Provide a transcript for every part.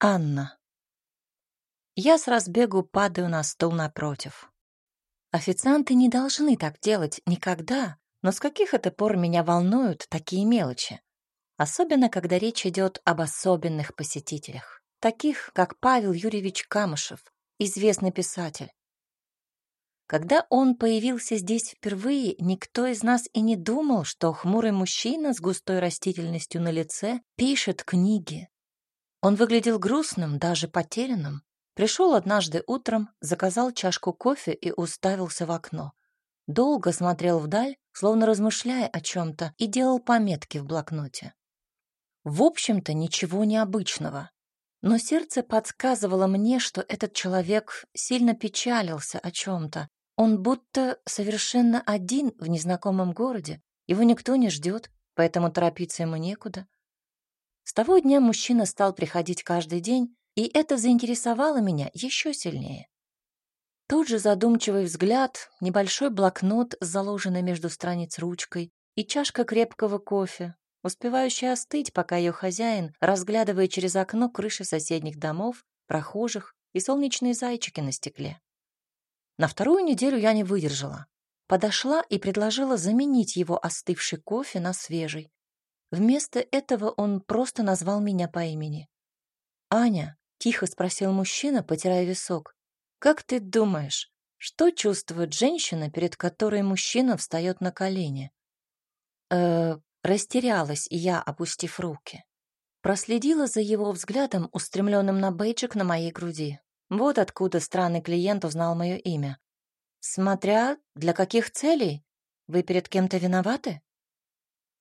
Анна. Я с разбегу падаю на стул напротив. Официанты не должны так делать никогда, но с каких это пор меня волнуют такие мелочи? Особенно, когда речь идет об особенных посетителях, таких, как Павел Юрьевич Камышев, известный писатель. Когда он появился здесь впервые, никто из нас и не думал, что хмурый мужчина с густой растительностью на лице пишет книги. Он выглядел грустным, даже потерянным. Пришел однажды утром, заказал чашку кофе и уставился в окно. Долго смотрел вдаль, словно размышляя о чем-то, и делал пометки в блокноте. В общем-то, ничего необычного. Но сердце подсказывало мне, что этот человек сильно печалился о чем-то. Он будто совершенно один в незнакомом городе. Его никто не ждет, поэтому торопиться ему некуда. С того дня мужчина стал приходить каждый день, и это заинтересовало меня еще сильнее. Тут же задумчивый взгляд, небольшой блокнот с заложенной между страниц ручкой и чашка крепкого кофе, успевающая остыть, пока ее хозяин, разглядывая через окно крыши соседних домов, прохожих и солнечные зайчики на стекле. На вторую неделю я не выдержала. Подошла и предложила заменить его остывший кофе на свежий. Вместо этого он просто назвал меня по имени. «Аня», — тихо спросил мужчина, потирая висок, «как ты думаешь, что чувствует женщина, перед которой мужчина встает на колени?» «Э, растерялась я, опустив руки. Проследила за его взглядом, устремленным на бейджик на моей груди. Вот откуда странный клиент узнал мое имя. «Смотря для каких целей? Вы перед кем-то виноваты?»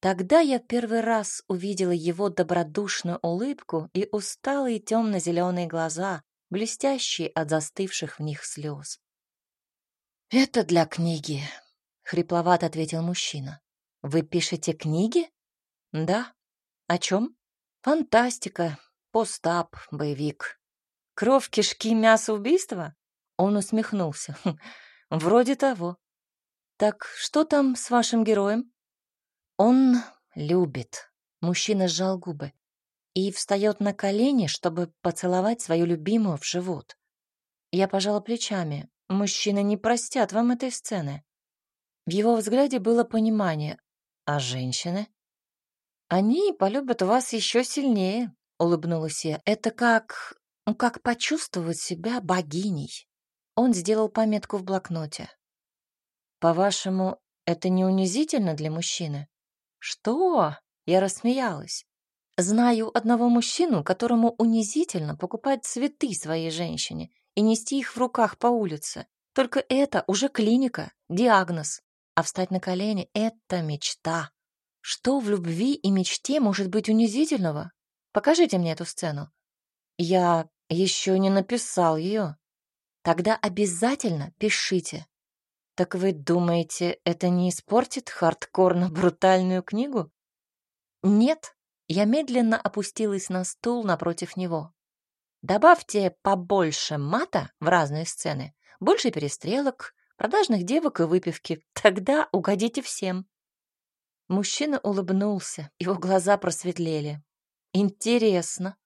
Тогда я первый раз увидела его добродушную улыбку и усталые темно-зеленые глаза, блестящие от застывших в них слез. «Это для книги», — хрипловато ответил мужчина. «Вы пишете книги?» «Да». «О чем?» «Фантастика, постап, боевик». «Кровь, кишки, мясо, убийства?» Он усмехнулся. «Хм, «Вроде того». «Так что там с вашим героем?» Он любит. Мужчина сжал губы и встает на колени, чтобы поцеловать свою любимую в живот. Я пожала плечами. Мужчины не простят вам этой сцены. В его взгляде было понимание. А женщины? Они полюбят вас еще сильнее, улыбнулась я. Это как... Ну, как почувствовать себя богиней. Он сделал пометку в блокноте. По-вашему, это не унизительно для мужчины? «Что?» — я рассмеялась. «Знаю одного мужчину, которому унизительно покупать цветы своей женщине и нести их в руках по улице. Только это уже клиника, диагноз. А встать на колени — это мечта. Что в любви и мечте может быть унизительного? Покажите мне эту сцену». «Я еще не написал ее». «Тогда обязательно пишите. Так вы думаете, это не испортит хардкорно-брутальную книгу? Нет, я медленно опустилась на стул напротив него. Добавьте побольше мата в разные сцены, больше перестрелок, продажных девок и выпивки. Тогда угодите всем. Мужчина улыбнулся, его глаза просветлели. Интересно.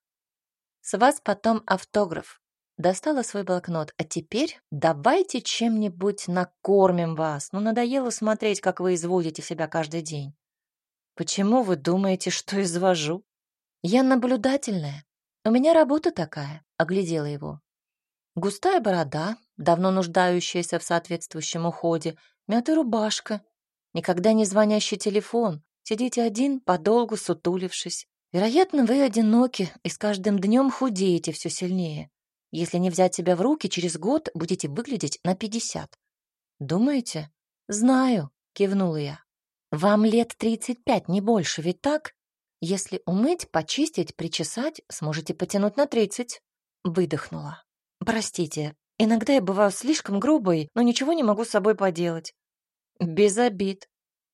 С вас потом автограф. Достала свой блокнот. «А теперь давайте чем-нибудь накормим вас. Ну, надоело смотреть, как вы изводите себя каждый день». «Почему вы думаете, что извожу?» «Я наблюдательная. У меня работа такая», — оглядела его. Густая борода, давно нуждающаяся в соответствующем уходе, мятая рубашка, никогда не звонящий телефон. Сидите один, подолгу сутулившись. Вероятно, вы одиноки и с каждым днем худеете все сильнее. Если не взять себя в руки, через год будете выглядеть на пятьдесят. Думаете? Знаю, кивнула я. Вам лет тридцать пять, не больше, ведь так? Если умыть, почистить, причесать, сможете потянуть на тридцать. Выдохнула. Простите, иногда я бываю слишком грубой, но ничего не могу с собой поделать. Без обид.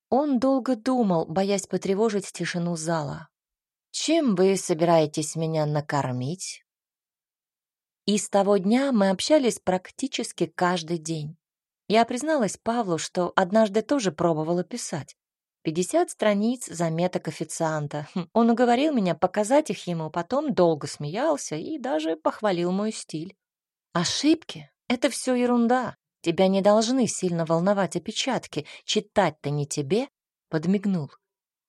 Он долго думал, боясь потревожить тишину зала. «Чем вы собираетесь меня накормить?» И с того дня мы общались практически каждый день. Я призналась Павлу, что однажды тоже пробовала писать. 50 страниц заметок официанта. Хм, он уговорил меня показать их ему, потом долго смеялся и даже похвалил мой стиль. Ошибки — это все ерунда. Тебя не должны сильно волновать опечатки. Читать-то не тебе, — подмигнул.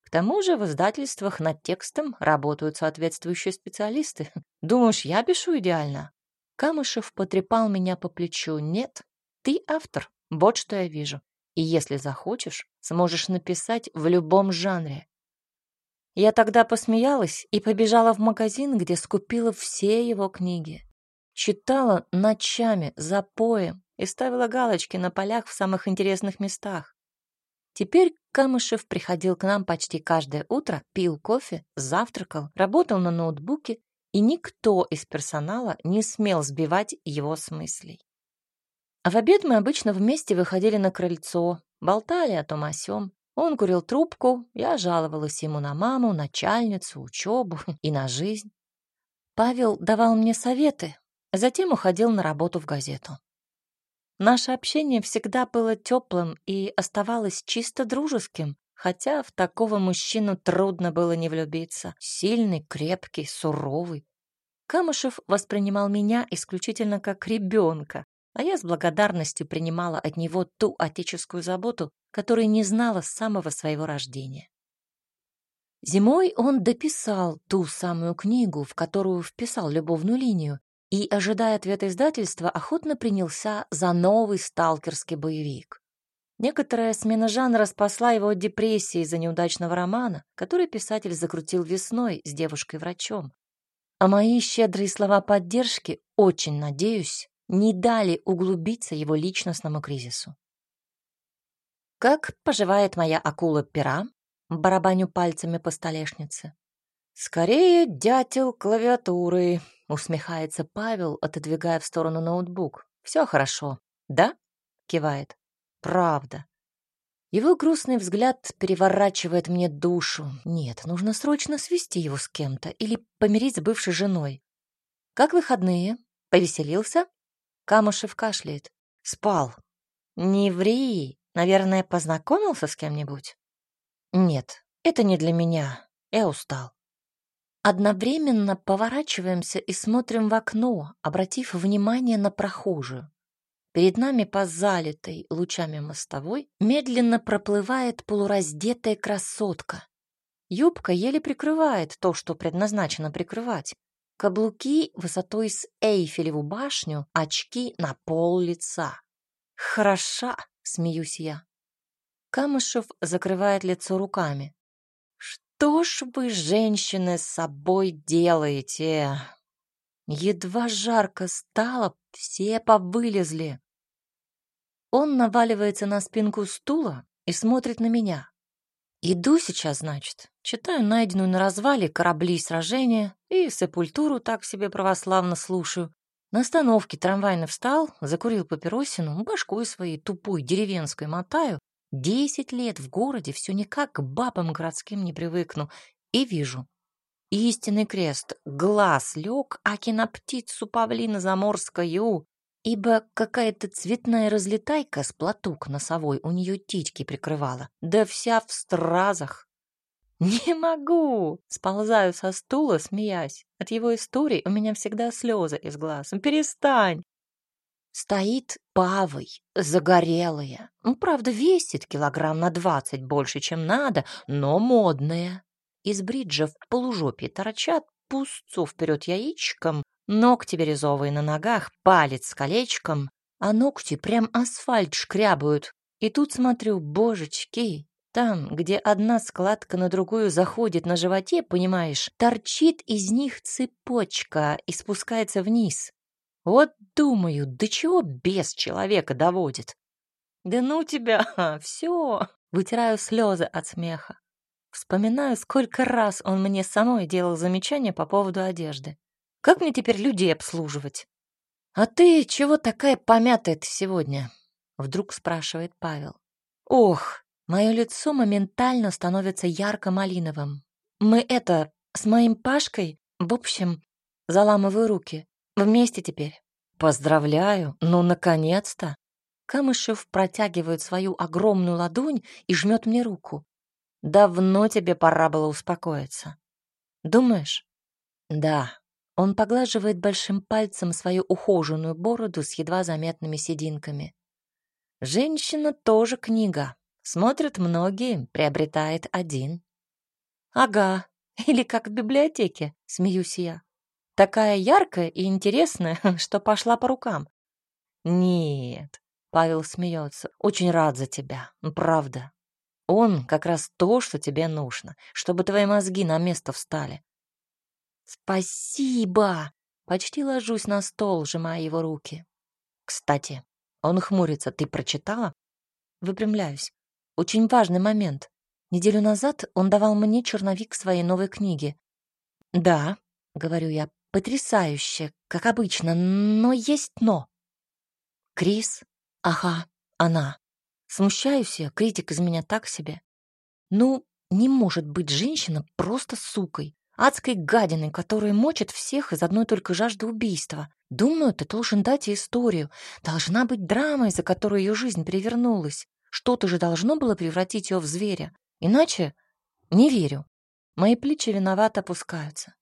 К тому же в издательствах над текстом работают соответствующие специалисты. Думаешь, я пишу идеально? Камышев потрепал меня по плечу. Нет, ты автор. Вот что я вижу. И если захочешь, сможешь написать в любом жанре. Я тогда посмеялась и побежала в магазин, где скупила все его книги. Читала ночами, за поем и ставила галочки на полях в самых интересных местах. Теперь Камышев приходил к нам почти каждое утро, пил кофе, завтракал, работал на ноутбуке, и никто из персонала не смел сбивать его с мыслей. А в обед мы обычно вместе выходили на крыльцо, болтали о том о сём. Он курил трубку, я жаловалась ему на маму, начальницу, учебу и на жизнь. Павел давал мне советы, затем уходил на работу в газету. Наше общение всегда было теплым и оставалось чисто дружеским, хотя в такого мужчину трудно было не влюбиться. Сильный, крепкий, суровый. Камышев воспринимал меня исключительно как ребенка, а я с благодарностью принимала от него ту отеческую заботу, которой не знала с самого своего рождения. Зимой он дописал ту самую книгу, в которую вписал любовную линию, и, ожидая ответа издательства, охотно принялся за новый сталкерский боевик. Некоторая смена жанра спасла его от депрессии из-за неудачного романа, который писатель закрутил весной с девушкой-врачом. А мои щедрые слова поддержки, очень надеюсь, не дали углубиться его личностному кризису. «Как поживает моя акула-пера?» барабаню пальцами по столешнице. «Скорее дятел клавиатуры», — усмехается Павел, отодвигая в сторону ноутбук. «Все хорошо, да?» — кивает. «Правда». Его грустный взгляд переворачивает мне душу. Нет, нужно срочно свести его с кем-то или помирить с бывшей женой. «Как выходные? Повеселился?» Камышев кашляет. «Спал». «Не ври. Наверное, познакомился с кем-нибудь?» «Нет, это не для меня. Я устал». Одновременно поворачиваемся и смотрим в окно, обратив внимание на прохожую. Перед нами по залитой лучами мостовой медленно проплывает полураздетая красотка. Юбка еле прикрывает то, что предназначено прикрывать. Каблуки высотой с Эйфелеву башню, очки на пол лица. «Хороша!» — смеюсь я. Камышев закрывает лицо руками. Что ж вы, женщины, с собой делаете? Едва жарко стало, все повылезли. Он наваливается на спинку стула и смотрит на меня. Иду сейчас, значит, читаю найденную на развале корабли сражения и сепультуру так себе православно слушаю. На остановке трамвайно встал, закурил папиросину, башкой своей тупой деревенской мотаю Десять лет в городе все никак к бабам городским не привыкну. И вижу. Истинный крест, глаз лег, аки на птицу павлина заморскую, ибо какая-то цветная разлетайка с платок носовой у нее титьки прикрывала, да вся в стразах. «Не могу!» — сползаю со стула, смеясь. От его истории у меня всегда слезы из глаз. «Перестань!» Стоит павой, загорелая. Ну, правда, весит килограмм на двадцать больше, чем надо, но модная. Из бриджа в полужопе торчат пустцу вперед яичком, ногти бирюзовые на ногах, палец с колечком, а ногти прям асфальт шкрябают. И тут смотрю, божечки, там, где одна складка на другую заходит на животе, понимаешь, торчит из них цепочка и спускается вниз. Вот думаю, до чего без человека доводит. Да ну тебя, все. Вытираю слезы от смеха. Вспоминаю, сколько раз он мне самой делал замечания по поводу одежды. Как мне теперь людей обслуживать? А ты чего такая помятая ты сегодня? Вдруг спрашивает Павел. Ох, мое лицо моментально становится ярко-малиновым. Мы это, с моим Пашкой, в общем, заламываю руки. Вместе теперь. Поздравляю, ну, наконец-то. Камышев протягивает свою огромную ладонь и жмет мне руку. Давно тебе пора было успокоиться. Думаешь? Да. Он поглаживает большим пальцем свою ухоженную бороду с едва заметными сединками. Женщина тоже книга. Смотрят многие, приобретает один. Ага, или как в библиотеке, смеюсь я. Такая яркая и интересная, что пошла по рукам. Нет, Павел смеется. Очень рад за тебя, правда. Он как раз то, что тебе нужно, чтобы твои мозги на место встали. Спасибо! Почти ложусь на стол, сжимая его руки. Кстати, он хмурится. Ты прочитала? Выпрямляюсь. Очень важный момент. Неделю назад он давал мне черновик своей новой книги. Да, говорю я, потрясающе, как обычно, но есть но. Крис? Ага, она. Смущаюсь я, критик из меня так себе. Ну, не может быть женщина просто сукой, адской гадиной, которая мочит всех из одной только жажды убийства. Думаю, ты должен дать ей историю. Должна быть драма, из-за которой ее жизнь перевернулась. Что-то же должно было превратить ее в зверя. Иначе не верю. Мои плечи виновато опускаются.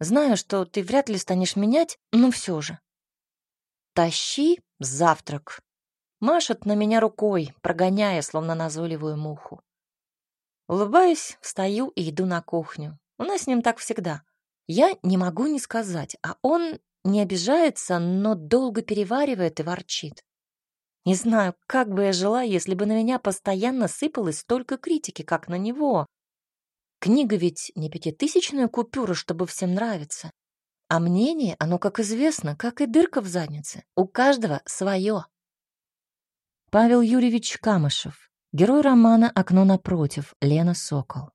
Знаю, что ты вряд ли станешь менять, но все же. Тащи завтрак, Машет на меня рукой, прогоняя, словно назойливую муху. Улыбаюсь, встаю и иду на кухню. У нас с ним так всегда. Я не могу не сказать, а он не обижается, но долго переваривает и ворчит. Не знаю, как бы я жила, если бы на меня постоянно сыпалось столько критики, как на него. Книга ведь не пятитысячная купюра, чтобы всем нравиться. А мнение, оно, как известно, как и дырка в заднице. У каждого свое. Павел Юрьевич Камышев. Герой романа «Окно напротив» Лена Сокол.